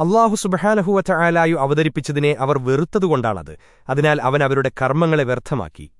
അള്ളാഹു സുബഹാനഹുവറ്റ ആലായു അവതരിപ്പിച്ചതിനെ അവർ വെറുത്തതുകൊണ്ടാണത്. അതിനാൽ അവൻ അവരുടെ കർമ്മങ്ങളെ വ്യർത്ഥമാക്കി.